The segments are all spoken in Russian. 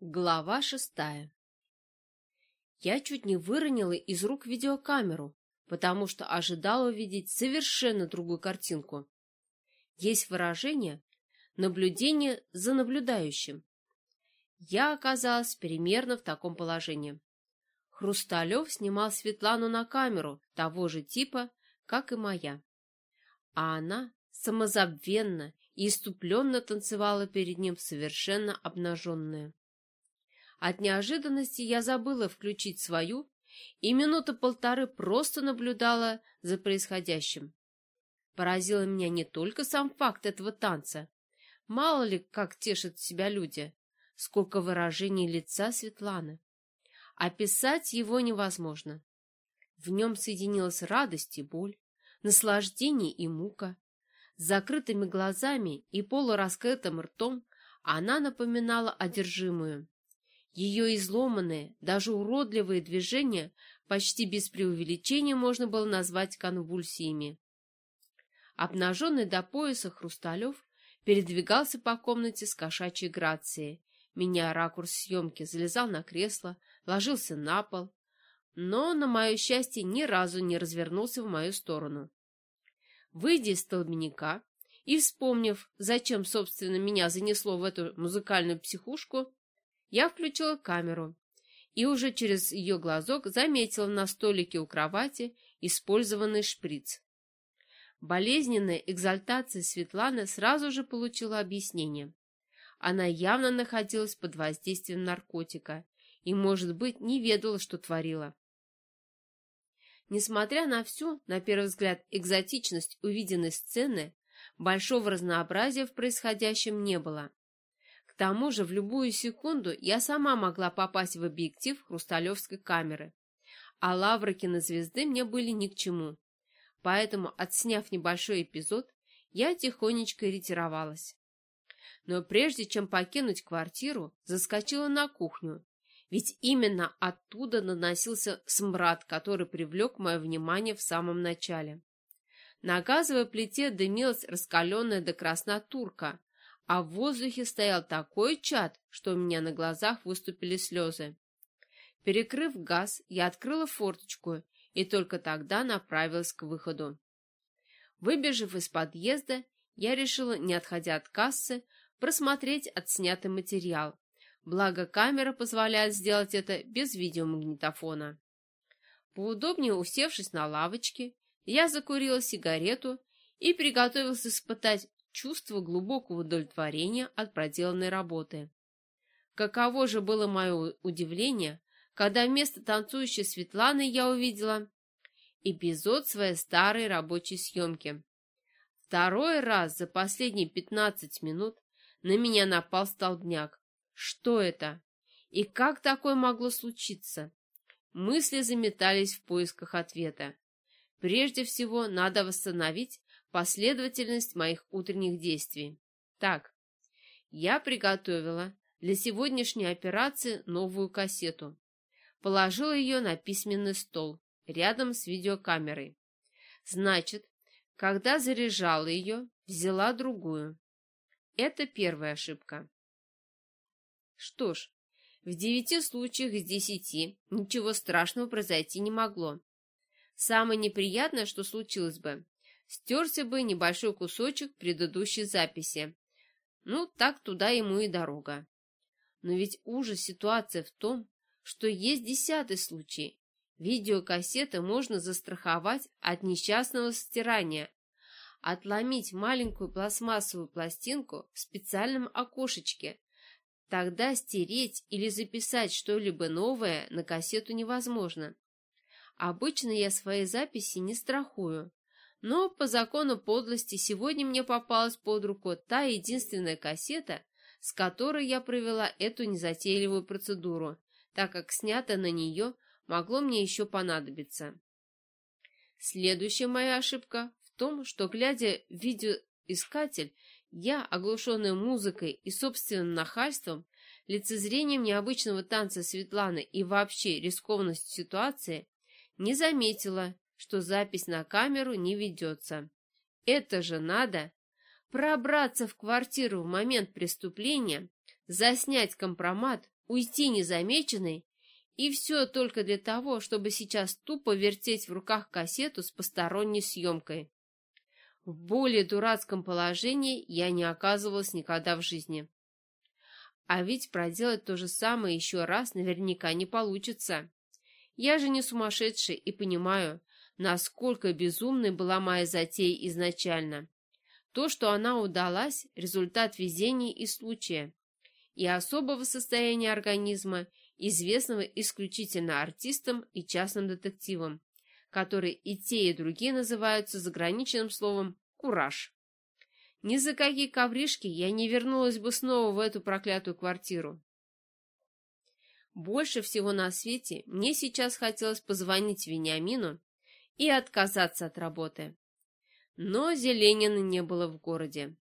Глава шестая Я чуть не выронила из рук видеокамеру, потому что ожидала увидеть совершенно другую картинку. Есть выражение «наблюдение за наблюдающим». Я оказалась примерно в таком положении. Хрусталев снимал Светлану на камеру того же типа, как и моя. А она самозабвенно и иступленно танцевала перед ним совершенно обнаженная. От неожиданности я забыла включить свою и минуты полторы просто наблюдала за происходящим. Поразило меня не только сам факт этого танца, мало ли как тешат себя люди, сколько выражений лица Светланы. Описать его невозможно. В нем соединилась радость и боль, наслаждение и мука. С закрытыми глазами и полураскрытым ртом она напоминала одержимую. Ее изломанные, даже уродливые движения почти без преувеличения можно было назвать конвульсиями. Обнаженный до пояса Хрусталев передвигался по комнате с кошачьей грацией, меняя ракурс съемки, залезал на кресло, ложился на пол, но, на мое счастье, ни разу не развернулся в мою сторону. Выйдя из столбняка и вспомнив, зачем, собственно, меня занесло в эту музыкальную психушку, я включила камеру и уже через ее глазок заметила на столике у кровати использованный шприц. Болезненная экзальтация Светланы сразу же получила объяснение. Она явно находилась под воздействием наркотика и, может быть, не ведала, что творила. Несмотря на всю, на первый взгляд, экзотичность увиденной сцены, большого разнообразия в происходящем не было тому же в любую секунду я сама могла попасть в объектив хрусталевской камеры, а лавры кинозвезды мне были ни к чему. Поэтому, отсняв небольшой эпизод, я тихонечко ретировалась. Но прежде чем покинуть квартиру, заскочила на кухню, ведь именно оттуда наносился смрад, который привлек мое внимание в самом начале. На газовой плите дымилась раскаленная до красна турка, а в воздухе стоял такой чад, что у меня на глазах выступили слезы. Перекрыв газ, я открыла форточку и только тогда направилась к выходу. Выбежав из подъезда, я решила, не отходя от кассы, просмотреть отснятый материал, благо камера позволяет сделать это без видеомагнитофона. Поудобнее усевшись на лавочке, я закурила сигарету и приготовилась испытать чувство глубокого удовлетворения от проделанной работы. Каково же было мое удивление, когда вместо танцующей Светланы я увидела эпизод своей старой рабочей съемки. Второй раз за последние пятнадцать минут на меня напал столбняк. Что это? И как такое могло случиться? Мысли заметались в поисках ответа. Прежде всего, надо восстановить последовательность моих утренних действий. Так, я приготовила для сегодняшней операции новую кассету. Положила ее на письменный стол, рядом с видеокамерой. Значит, когда заряжала ее, взяла другую. Это первая ошибка. Что ж, в девяти случаях из десяти ничего страшного произойти не могло. Самое неприятное, что случилось бы, стерся бы небольшой кусочек предыдущей записи. Ну, так туда ему и дорога. Но ведь ужас ситуации в том, что есть десятый случай. Видеокассеты можно застраховать от несчастного стирания, отломить маленькую пластмассовую пластинку в специальном окошечке. Тогда стереть или записать что-либо новое на кассету невозможно. Обычно я свои записи не страхую, но по закону подлости сегодня мне попалась под руку та единственная кассета, с которой я провела эту незатейливую процедуру, так как снято на нее могло мне еще понадобиться. Следующая моя ошибка в том, что, глядя в видеоискатель, я, оглушенная музыкой и собственным нахальством, лицезрением необычного танца Светланы и вообще рискованностью ситуации, не заметила, что запись на камеру не ведется. Это же надо пробраться в квартиру в момент преступления, заснять компромат, уйти незамеченной, и все только для того, чтобы сейчас тупо вертеть в руках кассету с посторонней съемкой. В более дурацком положении я не оказывалась никогда в жизни. А ведь проделать то же самое еще раз наверняка не получится. Я же не сумасшедший и понимаю, насколько безумной была моя затея изначально. То, что она удалась, результат везения и случая, и особого состояния организма, известного исключительно артистам и частным детективам, которые и те, и другие называются заграничным словом «кураж». Ни за какие ковришки я не вернулась бы снова в эту проклятую квартиру. Больше всего на свете мне сейчас хотелось позвонить Вениамину и отказаться от работы. Но Зеленина не было в городе.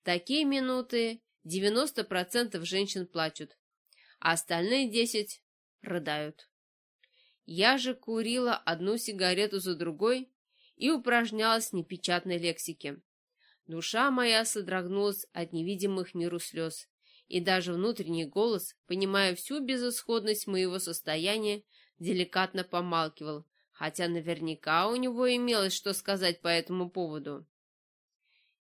В такие минуты 90% женщин плачут, а остальные 10 рыдают. Я же курила одну сигарету за другой и упражнялась в непечатной лексике. Душа моя содрогнулась от невидимых миру слез, и даже внутренний голос, понимая всю безысходность моего состояния, деликатно помалкивал, хотя наверняка у него имелось что сказать по этому поводу.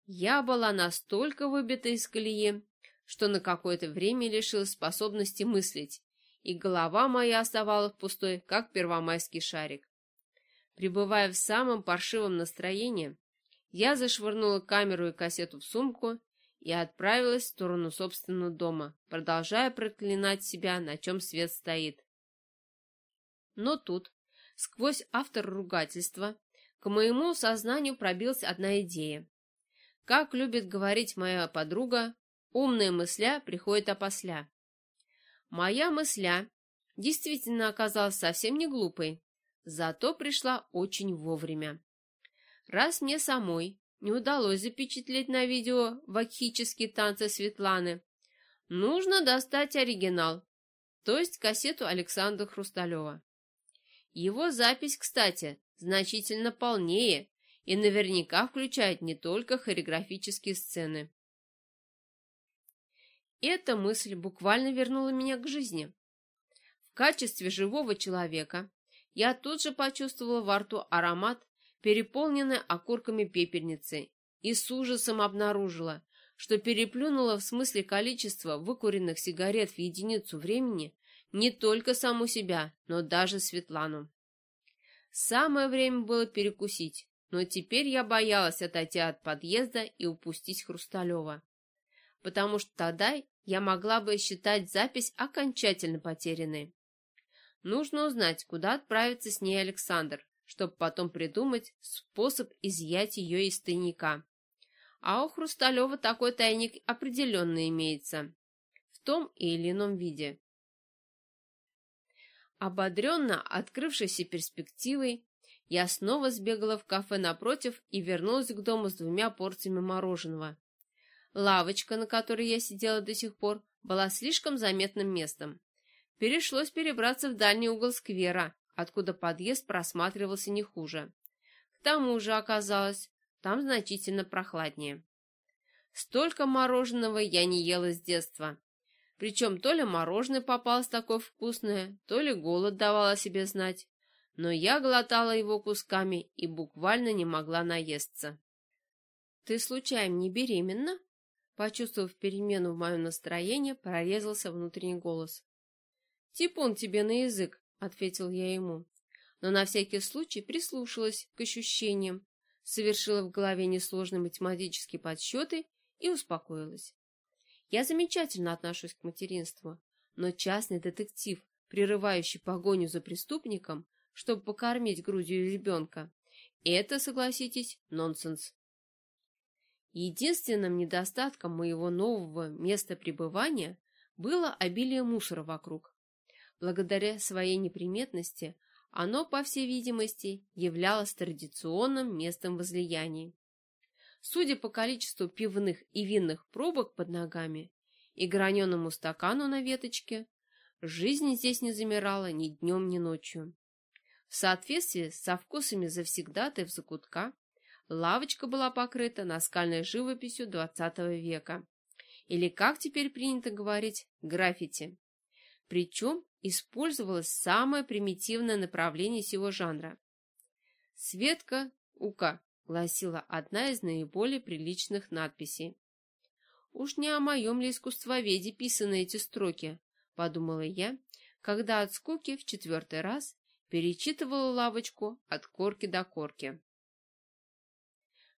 Я была настолько выбита из колеи, что на какое-то время лишилась способности мыслить, и голова моя оставалась пустой, как первомайский шарик. Пребывая в самом паршивом настроении, я зашвырнула камеру и кассету в сумку и отправилась в сторону собственного дома, продолжая проклинать себя, на чем свет стоит. Но тут, Сквозь автор ругательства к моему сознанию пробилась одна идея. Как любит говорить моя подруга, умная мысля приходит опосля. Моя мысля действительно оказалась совсем не глупой, зато пришла очень вовремя. Раз мне самой не удалось запечатлеть на видео вакхические танцы Светланы, нужно достать оригинал, то есть кассету Александра Хрусталева. Его запись, кстати, значительно полнее и наверняка включает не только хореографические сцены. Эта мысль буквально вернула меня к жизни. В качестве живого человека я тут же почувствовала во рту аромат, переполненный окурками пепельницы, и с ужасом обнаружила, что переплюнула в смысле количества выкуренных сигарет в единицу времени не только саму себя, но даже Светлану. Самое время было перекусить, но теперь я боялась отойти от подъезда и упустить Хрусталева, потому что тогда я могла бы считать запись окончательно потерянной. Нужно узнать, куда отправиться с ней Александр, чтобы потом придумать способ изъять ее из тайника. А у Хрусталева такой тайник определенно имеется, в том или ином виде. Ободренно открывшейся перспективой, я снова сбегала в кафе напротив и вернулась к дому с двумя порциями мороженого. Лавочка, на которой я сидела до сих пор, была слишком заметным местом. Перешлось перебраться в дальний угол сквера, откуда подъезд просматривался не хуже. К тому же оказалось, там значительно прохладнее. Столько мороженого я не ела с детства, причем то ли мороженое попалось такое вкусное, то ли голод давал о себе знать. Но я глотала его кусками и буквально не могла наесться. «Ты случайно не беременна?» Почувствовав перемену в моем настроении, прорезался внутренний голос. «Типун тебе на язык», — ответил я ему. Но на всякий случай прислушалась к ощущениям, совершила в голове несложные математические подсчеты и успокоилась. Я замечательно отношусь к материнству, но частный детектив, прерывающий погоню за преступником, чтобы покормить грудью ребенка, это, согласитесь, нонсенс. Единственным недостатком моего нового места пребывания было обилие мусора вокруг. Благодаря своей неприметности оно, по всей видимости, являлось традиционным местом возлияний. Судя по количеству пивных и винных пробок под ногами и граненому стакану на веточке, жизнь здесь не замирала ни днем, ни ночью. В соответствии со вкусами завсегдатаев закутка, лавочка была покрыта наскальной живописью XX века, или, как теперь принято говорить, граффити. Причем использовалось самое примитивное направление сего жанра. «Светка Ука», — гласила одна из наиболее приличных надписей. «Уж не о моем ли искусствоведе писаны эти строки?» — подумала я, когда от скуки в четвертый раз перечитывала лавочку от корки до корки.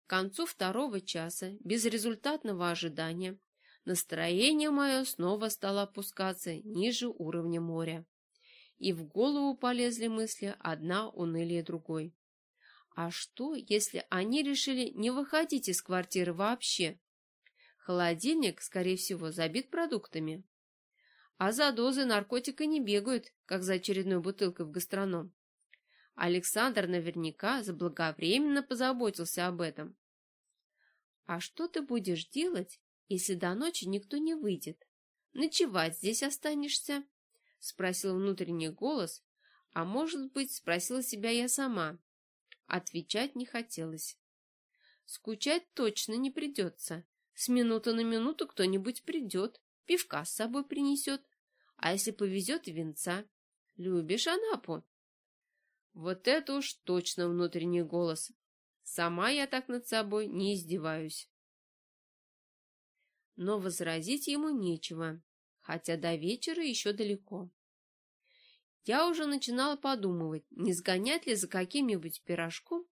К концу второго часа, без результатного ожидания, настроение мое снова стало опускаться ниже уровня моря. И в голову полезли мысли одна унылее другой. А что, если они решили не выходить из квартиры вообще? Холодильник, скорее всего, забит продуктами. А за дозы наркотика не бегают, как за очередной бутылкой в гастроном. Александр наверняка заблаговременно позаботился об этом. «А что ты будешь делать, если до ночи никто не выйдет? Ночевать здесь останешься?» — спросил внутренний голос, а может быть, спросила себя я сама. Отвечать не хотелось. Скучать точно не придется. С минуты на минуту кто-нибудь придет, пивка с собой принесет, а если повезет, венца. Любишь Анапу? Вот это уж точно внутренний голос. Сама я так над собой не издеваюсь. Но возразить ему нечего, хотя до вечера еще далеко. Я уже начинала подумывать, не сгонять ли за каким-нибудь пирожком,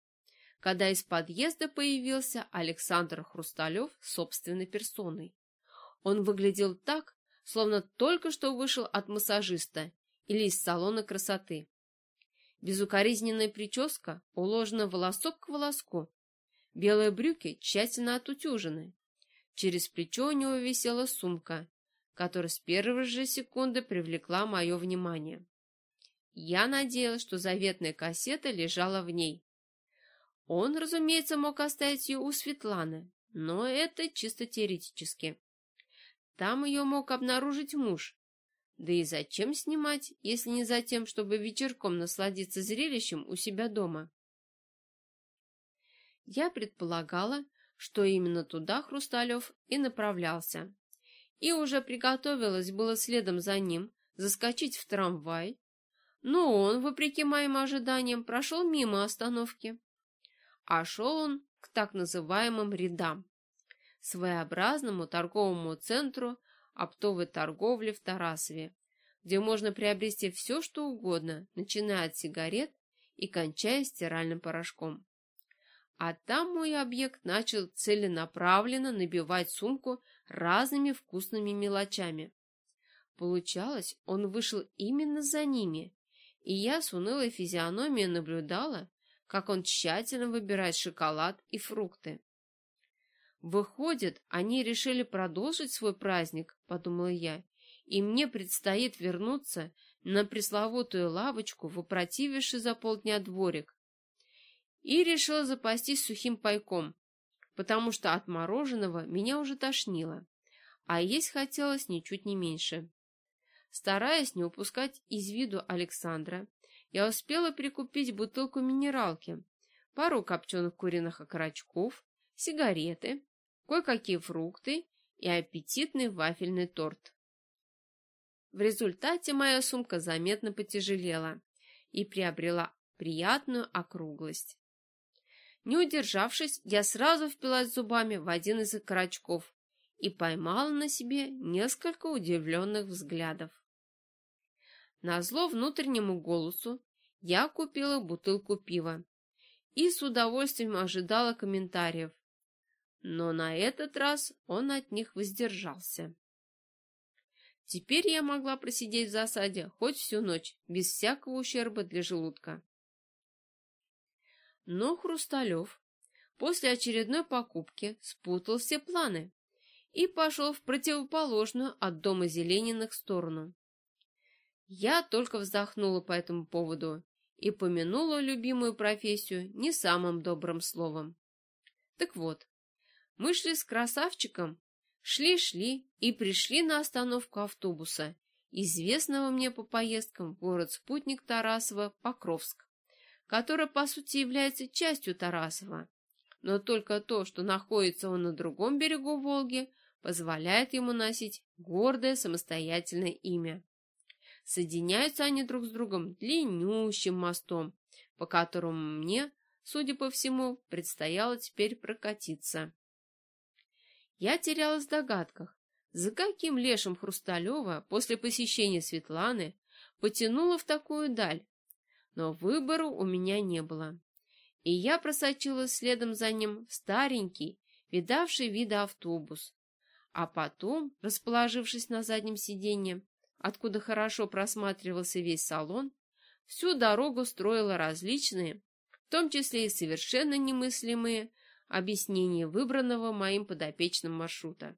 когда из подъезда появился Александр Хрусталев собственной персоной. Он выглядел так, словно только что вышел от массажиста или из салона красоты. Безукоризненная прическа уложена волосок к волоску. Белые брюки тщательно отутюжены. Через плечо у него висела сумка, которая с первой же секунды привлекла мое внимание. Я надеялась, что заветная кассета лежала в ней. Он, разумеется, мог оставить ее у Светланы, но это чисто теоретически. Там ее мог обнаружить муж, да и зачем снимать, если не за тем, чтобы вечерком насладиться зрелищем у себя дома? Я предполагала, что именно туда Хрусталев и направлялся. И уже приготовилась было следом за ним заскочить в трамвай, но он, вопреки моим ожиданиям, прошел мимо остановки. А шел он к так называемым рядам, своеобразному торговому центру оптовой торговли в Тарасове, где можно приобрести все, что угодно, начиная от сигарет и кончая стиральным порошком. А там мой объект начал целенаправленно набивать сумку разными вкусными мелочами. Получалось, он вышел именно за ними, и я с унылой физиономией наблюдала, как он тщательно выбирает шоколад и фрукты. Выходит, они решили продолжить свой праздник, подумала я, и мне предстоит вернуться на пресловутую лавочку в опротививший за полдня дворик. И решила запастись сухим пайком, потому что от мороженого меня уже тошнило, а есть хотелось ничуть не меньше. Стараясь не упускать из виду Александра, я успела прикупить бутылку минералки, пару копченых куриных окорочков, сигареты, кое-какие фрукты и аппетитный вафельный торт. В результате моя сумка заметно потяжелела и приобрела приятную округлость. Не удержавшись, я сразу впилась зубами в один из окорочков и поймала на себе несколько удивленных взглядов. Назло внутреннему голосу я купила бутылку пива и с удовольствием ожидала комментариев, но на этот раз он от них воздержался. Теперь я могла просидеть в засаде хоть всю ночь, без всякого ущерба для желудка. Но Хрусталев после очередной покупки спутал все планы и пошел в противоположную от дома Зелениных сторону. Я только вздохнула по этому поводу и помянула любимую профессию не самым добрым словом. Так вот, мы шли с красавчиком, шли-шли и пришли на остановку автобуса, известного мне по поездкам в город-спутник Тарасова Покровск, который, по сути, является частью Тарасова. Но только то, что находится он на другом берегу Волги, позволяет ему носить гордое самостоятельное имя. Соединяются они друг с другом длиннющим мостом, по которому мне, судя по всему, предстояло теперь прокатиться. Я терялась в догадках, за каким лешим Хрусталева после посещения Светланы потянула в такую даль, но выбора у меня не было. И я просочилась следом за ним в старенький, видавший виды автобус. А потом, расположившись на заднем сиденье, откуда хорошо просматривался весь салон, всю дорогу строила различные, в том числе и совершенно немыслимые, объяснения выбранного моим подопечным маршрута.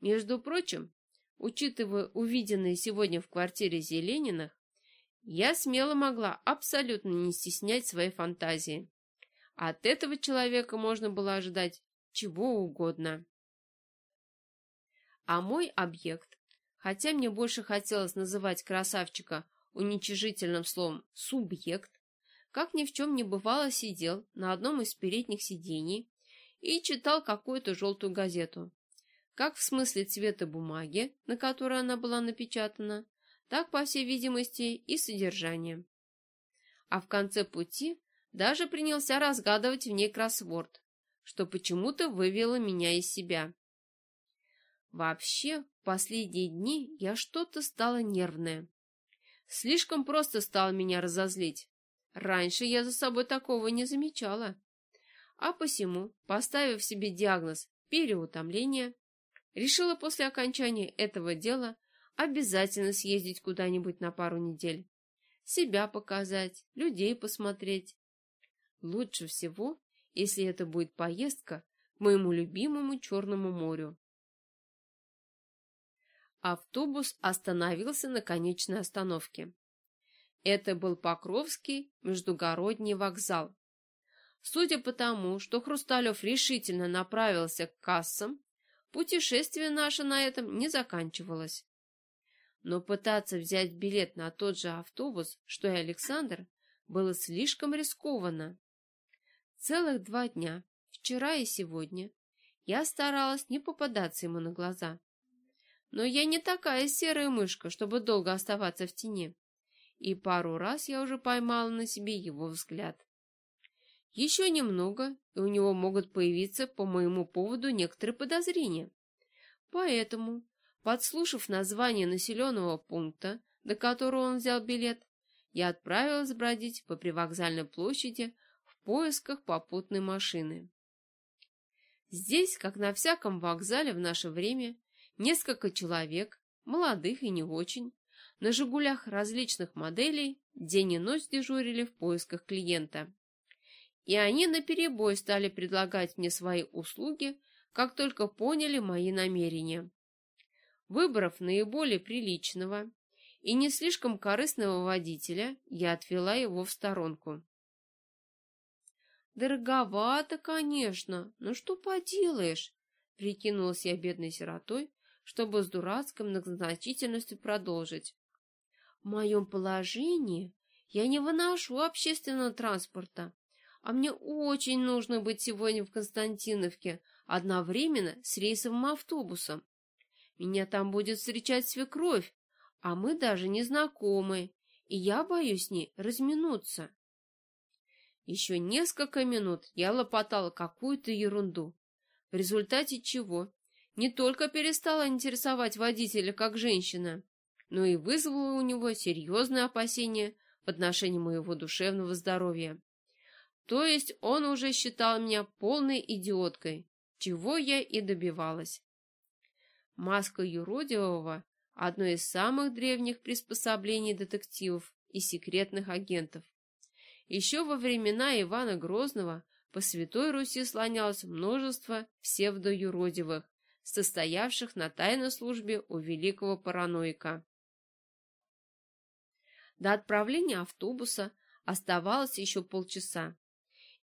Между прочим, учитывая увиденное сегодня в квартире Зелениных, я смело могла абсолютно не стеснять своей фантазии. От этого человека можно было ожидать чего угодно. А мой объект, хотя мне больше хотелось называть красавчика уничижительным словом «субъект», как ни в чем не бывало сидел на одном из передних сидений и читал какую-то желтую газету. Как в смысле цвета бумаги, на которой она была напечатана, так, по всей видимости, и содержание. А в конце пути даже принялся разгадывать в ней кроссворд, что почему-то вывело меня из себя. Вообще, последние дни я что-то стала нервная. Слишком просто стало меня разозлить. Раньше я за собой такого не замечала. А посему, поставив себе диагноз переутомления, решила после окончания этого дела обязательно съездить куда-нибудь на пару недель. Себя показать, людей посмотреть. Лучше всего, если это будет поездка к моему любимому Черному морю. Автобус остановился на конечной остановке. Это был Покровский междугородний вокзал. Судя по тому, что Хрусталев решительно направился к кассам, путешествие наше на этом не заканчивалось. Но пытаться взять билет на тот же автобус, что и Александр, было слишком рискованно. Целых два дня, вчера и сегодня, я старалась не попадаться ему на глаза. Но я не такая серая мышка, чтобы долго оставаться в тени. И пару раз я уже поймала на себе его взгляд. Еще немного, и у него могут появиться по моему поводу некоторые подозрения. Поэтому, подслушав название населенного пункта, до которого он взял билет, я отправилась бродить по привокзальной площади поисках попутной машины. Здесь, как на всяком вокзале в наше время, несколько человек, молодых и не очень, на «Жигулях» различных моделей день и ночь дежурили в поисках клиента. И они наперебой стали предлагать мне свои услуги, как только поняли мои намерения. Выбрав наиболее приличного и не слишком корыстного водителя, я отвела его в сторонку. Дороговато, конечно, но что поделаешь? Прикинулась я бедной сиротой, чтобы с дурацкой многозначительностью продолжить. В моем положении я не выношу общественного транспорта, а мне очень нужно быть сегодня в Константиновке одновременно с рейсовым автобусом. Меня там будет встречать свекровь, а мы даже не знакомы, и я боюсь с ней разминуться. Еще несколько минут я лопотала какую-то ерунду, в результате чего не только перестала интересовать водителя как женщина, но и вызвала у него серьезные опасения в отношении моего душевного здоровья. То есть он уже считал меня полной идиоткой, чего я и добивалась. Маска юродивого – одно из самых древних приспособлений детективов и секретных агентов. Еще во времена Ивана Грозного по Святой Руси слонялось множество псевдоюродивых, состоявших на тайной службе у великого параноика. До отправления автобуса оставалось еще полчаса,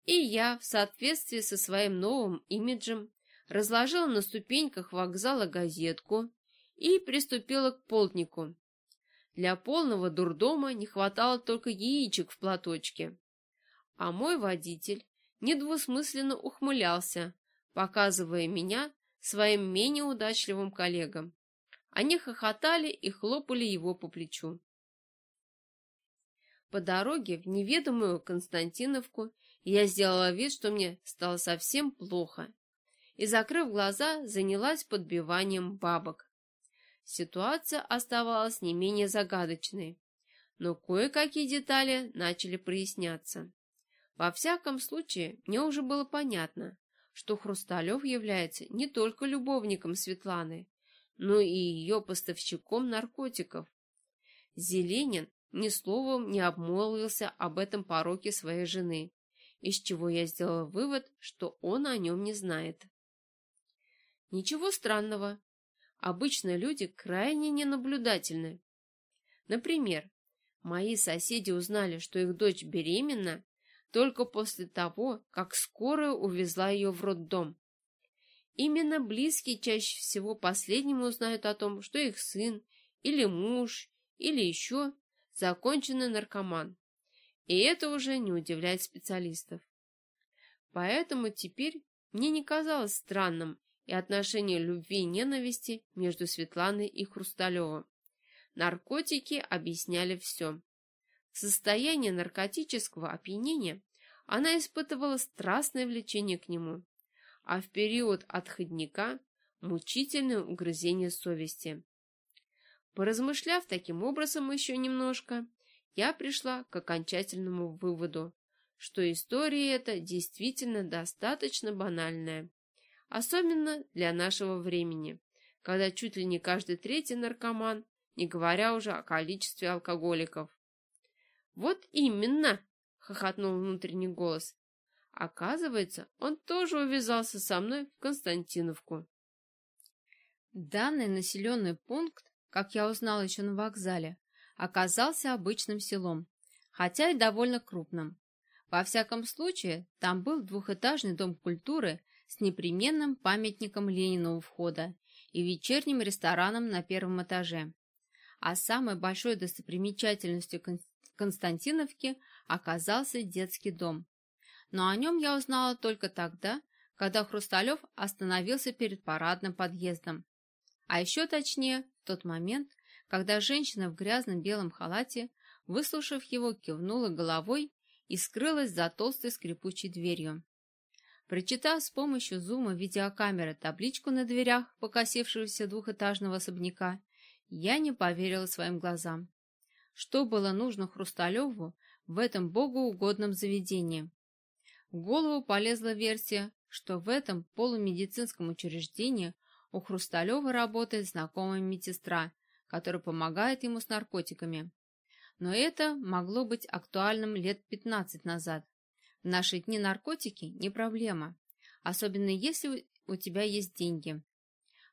и я, в соответствии со своим новым имиджем, разложила на ступеньках вокзала газетку и приступила к полднику, для полного дурдома не хватало только яичек в платочке. А мой водитель недвусмысленно ухмылялся, показывая меня своим менее удачливым коллегам. Они хохотали и хлопали его по плечу. По дороге в неведомую Константиновку я сделала вид, что мне стало совсем плохо, и, закрыв глаза, занялась подбиванием бабок. Ситуация оставалась не менее загадочной, но кое-какие детали начали проясняться. Во всяком случае, мне уже было понятно, что Хрусталев является не только любовником Светланы, но и ее поставщиком наркотиков. Зеленин ни словом не обмолвился об этом пороке своей жены, из чего я сделала вывод, что он о нем не знает. Ничего странного. Обычно люди крайне ненаблюдательны. Например, мои соседи узнали, что их дочь беременна, только после того, как скорая увезла ее в роддом. Именно близкие чаще всего последними узнают о том, что их сын или муж или еще законченный наркоман. И это уже не удивляет специалистов. Поэтому теперь мне не казалось странным и отношение любви и ненависти между Светланой и Хрусталевым. Наркотики объясняли все. В состоянии наркотического опьянения она испытывала страстное влечение к нему, а в период отходника – мучительное угрызение совести. Поразмышляв таким образом еще немножко, я пришла к окончательному выводу, что история эта действительно достаточно банальная, особенно для нашего времени, когда чуть ли не каждый третий наркоман, не говоря уже о количестве алкоголиков. «Вот именно!» — хохотнул внутренний голос. Оказывается, он тоже увязался со мной в Константиновку. Данный населенный пункт, как я узнала еще на вокзале, оказался обычным селом, хотя и довольно крупным. Во всяком случае, там был двухэтажный дом культуры с непременным памятником Ленину у входа и вечерним рестораном на первом этаже. А самой большой достопримечательностью Константиновки оказался детский дом. Но о нем я узнала только тогда, когда Хрусталев остановился перед парадным подъездом. А еще точнее, в тот момент, когда женщина в грязном белом халате, выслушав его, кивнула головой и скрылась за толстой скрипучей дверью. Прочитав с помощью зума видеокамеры табличку на дверях покосившегося двухэтажного особняка, я не поверила своим глазам. Что было нужно Хрусталеву в этом богоугодном заведении? В голову полезла версия, что в этом полумедицинском учреждении у Хрусталева работает знакомая медсестра, которая помогает ему с наркотиками. Но это могло быть актуальным лет 15 назад. В наши дни наркотики не проблема, особенно если у тебя есть деньги.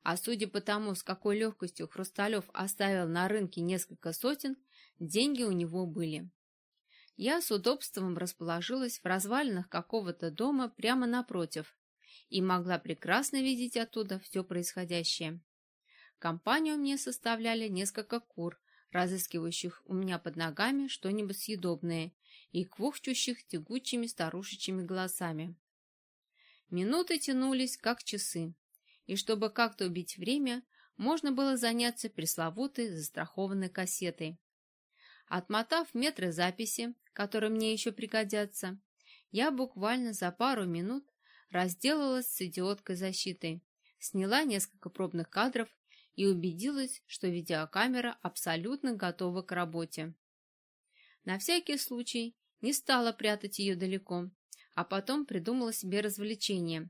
А судя по тому, с какой легкостью Хрусталев оставил на рынке несколько сотен, деньги у него были. Я с удобством расположилась в развалинах какого-то дома прямо напротив и могла прекрасно видеть оттуда все происходящее. Компанию мне составляли несколько кур, разыскивающих у меня под ногами что-нибудь съедобное и квохчущих тягучими старушечьими голосами. Минуты тянулись, как часы и чтобы как-то убить время, можно было заняться пресловутой застрахованной кассетой. Отмотав метры записи, которые мне еще пригодятся, я буквально за пару минут разделалась с идиоткой защитой, сняла несколько пробных кадров и убедилась, что видеокамера абсолютно готова к работе. На всякий случай не стала прятать ее далеко, а потом придумала себе развлечение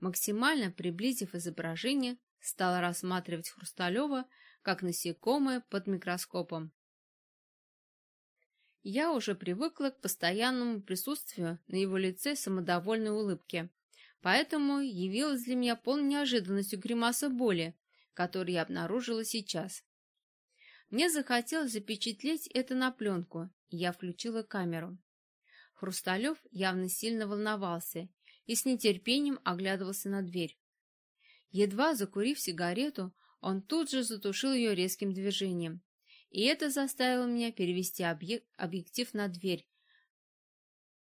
максимально приблизив изображение, стала рассматривать Хрусталева как насекомое под микроскопом. Я уже привыкла к постоянному присутствию на его лице самодовольной улыбки, поэтому явилась для меня полной неожиданностью гримаса боли, которую я обнаружила сейчас. Мне захотелось запечатлеть это на пленку, и я включила камеру. Хрусталев явно сильно волновался и с нетерпением оглядывался на дверь. Едва закурив сигарету, он тут же затушил ее резким движением, и это заставило меня перевести объектив на дверь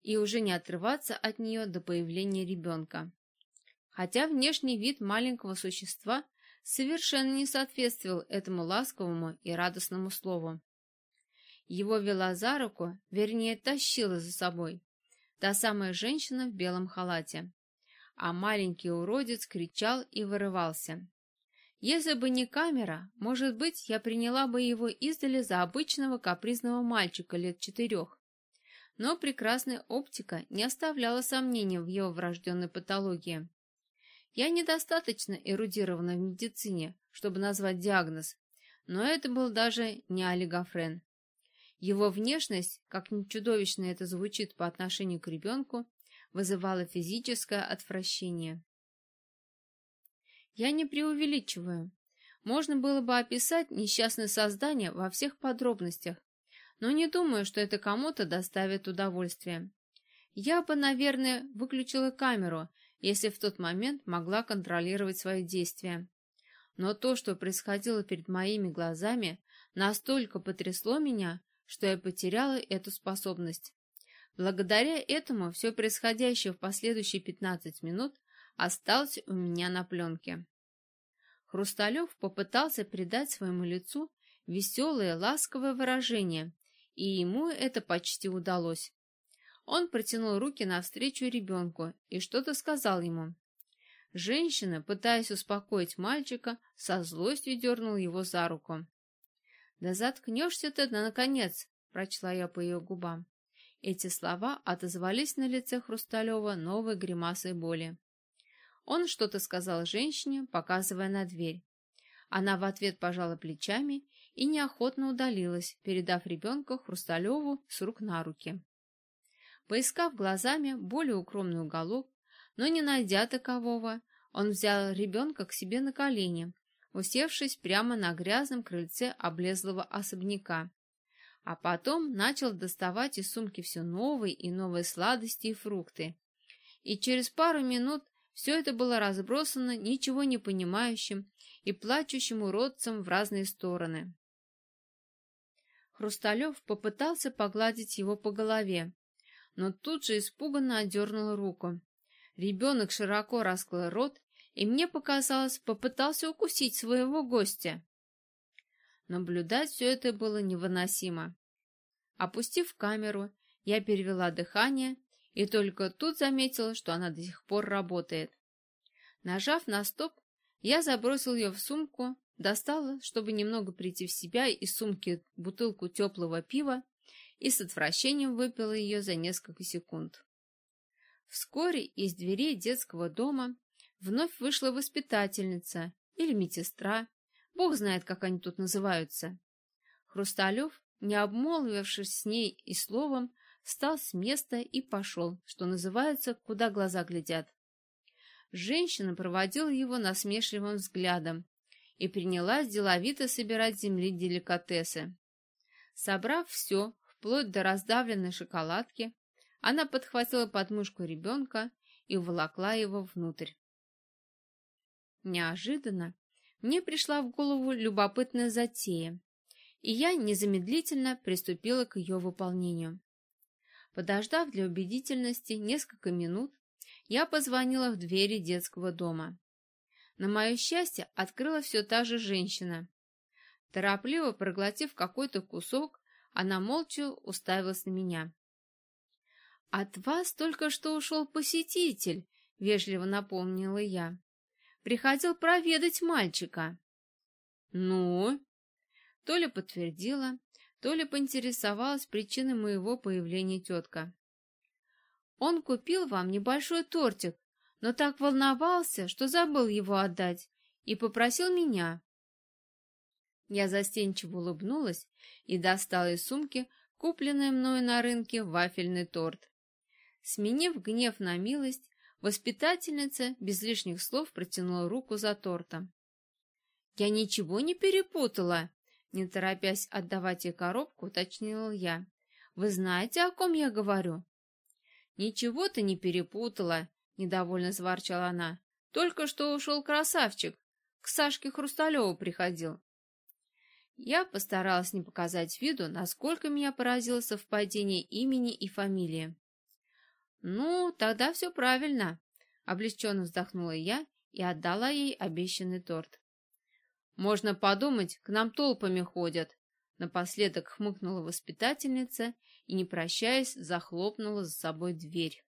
и уже не отрываться от нее до появления ребенка. Хотя внешний вид маленького существа совершенно не соответствовал этому ласковому и радостному слову. Его вела за руку, вернее, тащила за собой. Та самая женщина в белом халате. А маленький уродец кричал и вырывался. Если бы не камера, может быть, я приняла бы его издали за обычного капризного мальчика лет четырех. Но прекрасная оптика не оставляла сомнений в его врожденной патологии. Я недостаточно эрудирована в медицине, чтобы назвать диагноз, но это был даже не олигофрен. Его внешность, как ни чудовищно это звучит по отношению к ребенку, вызывала физическое отвращение. Я не преувеличиваю. Можно было бы описать несчастное создание во всех подробностях, но не думаю, что это кому-то доставит удовольствие. Я бы, наверное, выключила камеру, если в тот момент могла контролировать свои действия. Но то, что происходило перед моими глазами, настолько потрясло меня, что я потеряла эту способность. Благодаря этому все происходящее в последующие 15 минут осталось у меня на пленке. Хрусталев попытался придать своему лицу веселое, ласковое выражение, и ему это почти удалось. Он протянул руки навстречу ребенку и что-то сказал ему. Женщина, пытаясь успокоить мальчика, со злостью дернула его за руку. «Да заткнешься ты, наконец!» — прочла я по ее губам. Эти слова отозвались на лице Хрусталева новой гримасой боли. Он что-то сказал женщине, показывая на дверь. Она в ответ пожала плечами и неохотно удалилась, передав ребенка Хрусталеву с рук на руки. Поискав глазами более укромный уголок, но не найдя такового, он взял ребенка к себе на колени, усевшись прямо на грязном крыльце облезлого особняка. А потом начал доставать из сумки все новые и новые сладости и фрукты. И через пару минут все это было разбросано ничего не понимающим и плачущим уродцам в разные стороны. Хрусталев попытался погладить его по голове, но тут же испуганно отдернул руку. Ребенок широко раскрыл рот и мне показалось, попытался укусить своего гостя. Наблюдать все это было невыносимо. Опустив камеру, я перевела дыхание и только тут заметила, что она до сих пор работает. Нажав на стоп, я забросил ее в сумку, достала, чтобы немного прийти в себя, из сумки бутылку теплого пива и с отвращением выпила ее за несколько секунд. Вскоре из дверей детского дома вновь вышла воспитательница или медсестра, бог знает, как они тут называются. Хрусталев, не обмолвившись с ней и словом, встал с места и пошел, что называется, куда глаза глядят. Женщина проводила его насмешливым взглядом и принялась деловито собирать земли деликатесы. Собрав все, вплоть до раздавленной шоколадки, она подхватила подмышку ребенка и уволокла его внутрь. Неожиданно мне пришла в голову любопытная затея, и я незамедлительно приступила к ее выполнению. Подождав для убедительности несколько минут, я позвонила в двери детского дома. На мое счастье, открыла все та же женщина. Торопливо проглотив какой-то кусок, она молча уставилась на меня. «От вас только что ушел посетитель», — вежливо напомнила я. Приходил проведать мальчика. Ну? То ли подтвердила, то ли поинтересовалась причиной моего появления тетка. Он купил вам небольшой тортик, но так волновался, что забыл его отдать, и попросил меня. Я застенчиво улыбнулась и достала из сумки купленный мною на рынке вафельный торт. Сменив гнев на милость, Воспитательница без лишних слов протянула руку за тортом. «Я ничего не перепутала!» Не торопясь отдавать ей коробку, уточнила я. «Вы знаете, о ком я говорю?» «Ничего ты не перепутала!» — недовольно зворчала она. «Только что ушел красавчик. К Сашке Хрусталеву приходил». Я постаралась не показать виду, насколько меня поразило совпадение имени и фамилии. «Ну, тогда все правильно», — облегченно вздохнула я и отдала ей обещанный торт. «Можно подумать, к нам толпами ходят», — Напоследок хмыкнула воспитательница и, не прощаясь, захлопнула за собой дверь.